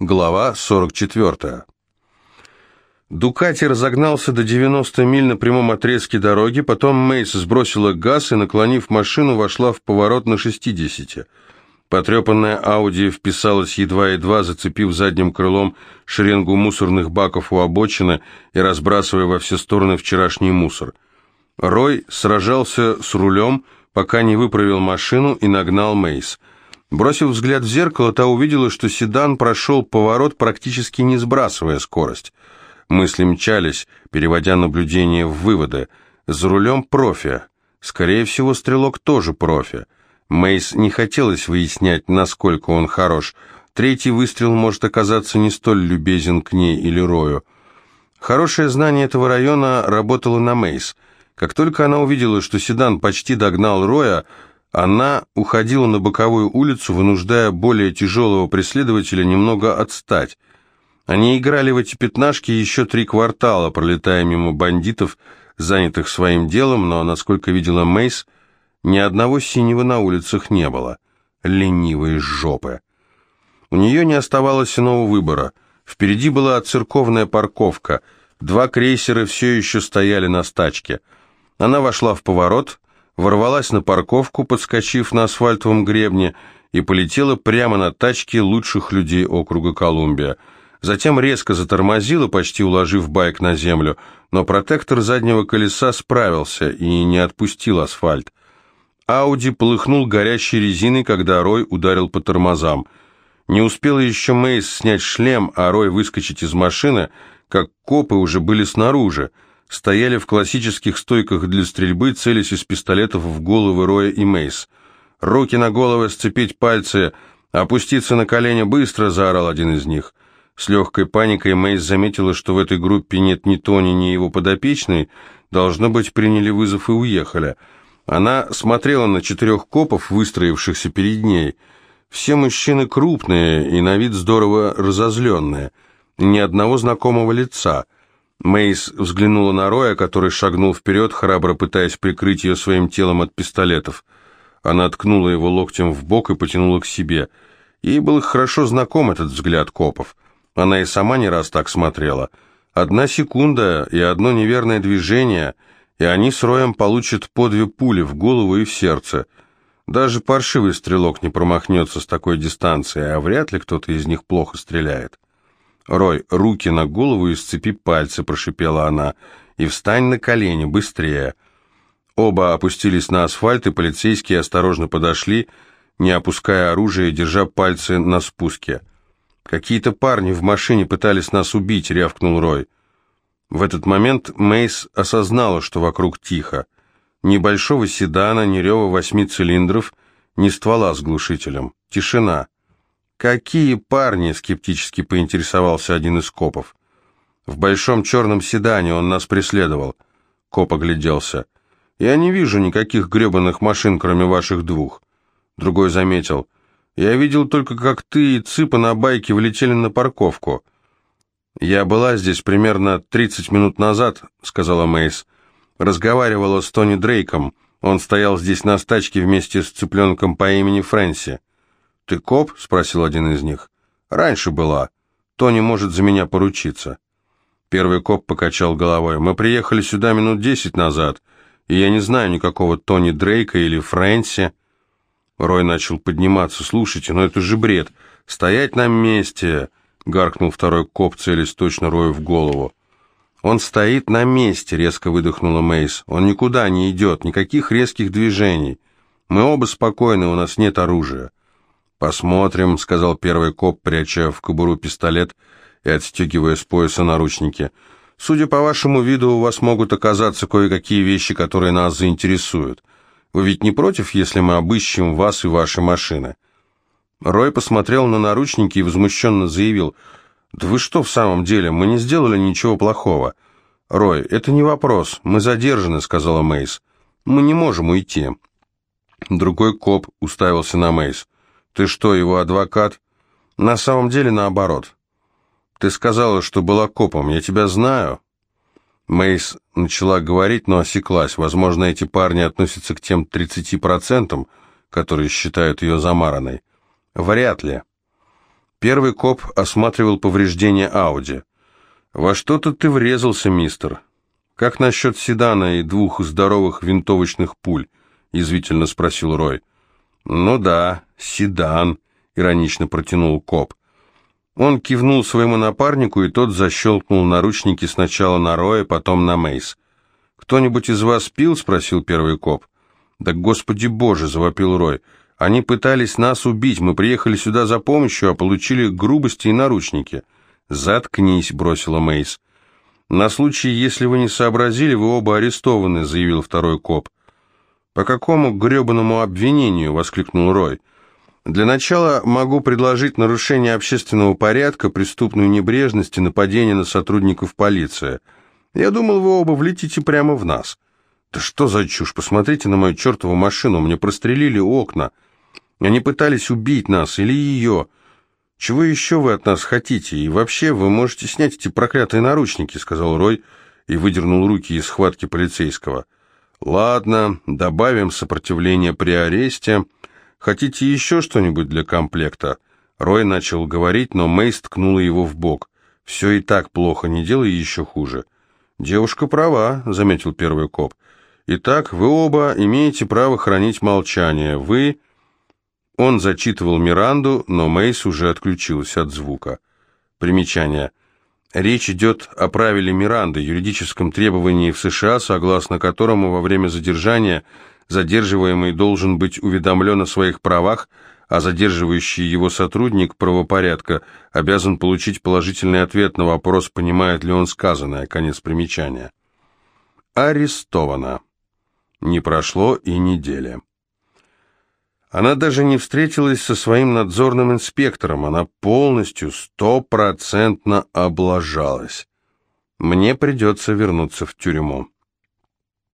Глава 44. Дукати разогнался до 90 миль на прямом отрезке дороги, потом Мейс сбросила газ и, наклонив машину, вошла в поворот на 60. Потрепанная Ауди вписалась едва-едва, зацепив задним крылом шеренгу мусорных баков у обочины и разбрасывая во все стороны вчерашний мусор. Рой сражался с рулем, пока не выправил машину и нагнал Мейс – Бросив взгляд в зеркало, та увидела, что седан прошел поворот, практически не сбрасывая скорость. Мысли мчались, переводя наблюдение в выводы. За рулем профи. Скорее всего, стрелок тоже профи. Мейс не хотелось выяснять, насколько он хорош. Третий выстрел может оказаться не столь любезен к ней или Рою. Хорошее знание этого района работало на Мейс. Как только она увидела, что седан почти догнал Роя, она уходила на боковую улицу, вынуждая более тяжелого преследователя немного отстать. Они играли в эти пятнашки еще три квартала, пролетая мимо бандитов, занятых своим делом, но, насколько видела Мейс, ни одного синего на улицах не было. Ленивые жопы. У нее не оставалось иного выбора. Впереди была церковная парковка. Два крейсера все еще стояли на стачке. Она вошла в поворот, ворвалась на парковку, подскочив на асфальтовом гребне, и полетела прямо на тачке лучших людей округа Колумбия. Затем резко затормозила, почти уложив байк на землю, но протектор заднего колеса справился и не отпустил асфальт. Ауди полыхнул горящей резиной, когда Рой ударил по тормозам. Не успела еще Мейс снять шлем, а Рой выскочить из машины, как копы уже были снаружи стояли в классических стойках для стрельбы, целясь из пистолетов в головы Роя и Мейс. «Руки на головы, сцепить пальцы, опуститься на колени быстро!» – заорал один из них. С легкой паникой Мейс заметила, что в этой группе нет ни Тони, ни его подопечной. Должно быть, приняли вызов и уехали. Она смотрела на четырех копов, выстроившихся перед ней. Все мужчины крупные и на вид здорово разозленные. Ни одного знакомого лица – Мейс взглянула на Роя, который шагнул вперед, храбро пытаясь прикрыть ее своим телом от пистолетов. Она ткнула его локтем в бок и потянула к себе. Ей был хорошо знаком этот взгляд копов. Она и сама не раз так смотрела. Одна секунда и одно неверное движение, и они с Роем получат по две пули в голову и в сердце. Даже паршивый стрелок не промахнется с такой дистанции, а вряд ли кто-то из них плохо стреляет. «Рой, руки на голову и сцепи пальцы», — прошипела она, — «и встань на колени, быстрее». Оба опустились на асфальт, и полицейские осторожно подошли, не опуская оружие, держа пальцы на спуске. «Какие-то парни в машине пытались нас убить», — рявкнул Рой. В этот момент Мейс осознала, что вокруг тихо. Ни большого седана, ни рева восьми цилиндров, ни ствола с глушителем. Тишина. «Какие парни?» — скептически поинтересовался один из копов. «В большом черном седане он нас преследовал». Коп огляделся. «Я не вижу никаких гребаных машин, кроме ваших двух». Другой заметил. «Я видел только, как ты и Цыпа на байке влетели на парковку». «Я была здесь примерно 30 минут назад», — сказала Мейс. «Разговаривала с Тони Дрейком. Он стоял здесь на стачке вместе с цыпленком по имени Фрэнси». «Ты коп?» — спросил один из них. «Раньше была. Тони может за меня поручиться». Первый коп покачал головой. «Мы приехали сюда минут десять назад, и я не знаю никакого Тони Дрейка или Фрэнси». Рой начал подниматься. «Слушайте, но это же бред. Стоять на месте!» — гаркнул второй коп, целясь точно Рою в голову. «Он стоит на месте», — резко выдохнула Мейс. «Он никуда не идет, никаких резких движений. Мы оба спокойны, у нас нет оружия». «Посмотрим», — сказал первый коп, пряча в кобуру пистолет и отстегивая с пояса наручники. «Судя по вашему виду, у вас могут оказаться кое-какие вещи, которые нас заинтересуют. Вы ведь не против, если мы обыщем вас и ваши машины?» Рой посмотрел на наручники и возмущенно заявил, «Да вы что в самом деле, мы не сделали ничего плохого». «Рой, это не вопрос, мы задержаны», — сказала Мейс. «Мы не можем уйти». Другой коп уставился на Мейс. «Ты что, его адвокат?» «На самом деле наоборот. Ты сказала, что была копом. Я тебя знаю». Мейс начала говорить, но осеклась. Возможно, эти парни относятся к тем 30%, которые считают ее замаранной. Вряд ли. Первый коп осматривал повреждения Ауди. «Во что-то ты врезался, мистер. Как насчет седана и двух здоровых винтовочных пуль?» — язвительно спросил Рой. «Ну да, седан», — иронично протянул коп. Он кивнул своему напарнику, и тот защелкнул наручники сначала на Роя, потом на Мейс. «Кто-нибудь из вас пил?» — спросил первый коп. «Да господи боже!» — завопил Рой. «Они пытались нас убить, мы приехали сюда за помощью, а получили грубости и наручники». «Заткнись!» — бросила Мейс. «На случай, если вы не сообразили, вы оба арестованы», — заявил второй коп. «По какому гребаному обвинению?» — воскликнул Рой. Для начала могу предложить нарушение общественного порядка, преступную небрежность и нападение на сотрудников полиции. Я думал, вы оба влетите прямо в нас. Да что за чушь? Посмотрите на мою чертову машину. Мне прострелили окна. Они пытались убить нас или ее. Чего еще вы от нас хотите? И вообще, вы можете снять эти проклятые наручники, сказал Рой и выдернул руки из схватки полицейского. Ладно, добавим сопротивление при аресте. «Хотите еще что-нибудь для комплекта?» Рой начал говорить, но Мейс ткнула его в бок. «Все и так плохо, не делай еще хуже». «Девушка права», — заметил первый коп. «Итак, вы оба имеете право хранить молчание. Вы...» Он зачитывал Миранду, но Мейс уже отключилась от звука. Примечание. Речь идет о правиле Миранды, юридическом требовании в США, согласно которому во время задержания задерживаемый должен быть уведомлен о своих правах, а задерживающий его сотрудник правопорядка обязан получить положительный ответ на вопрос, понимает ли он сказанное. Конец примечания. Арестована. Не прошло и недели. Она даже не встретилась со своим надзорным инспектором, она полностью, стопроцентно облажалась. Мне придется вернуться в тюрьму.